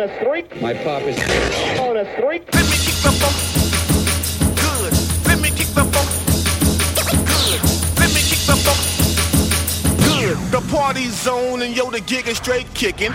On a streak. My pop is On a. Let me kick the funk. Good. Let me kick the funk. Good. Let me kick the funk. Good. The party's on and yo, the gig is straight kicking.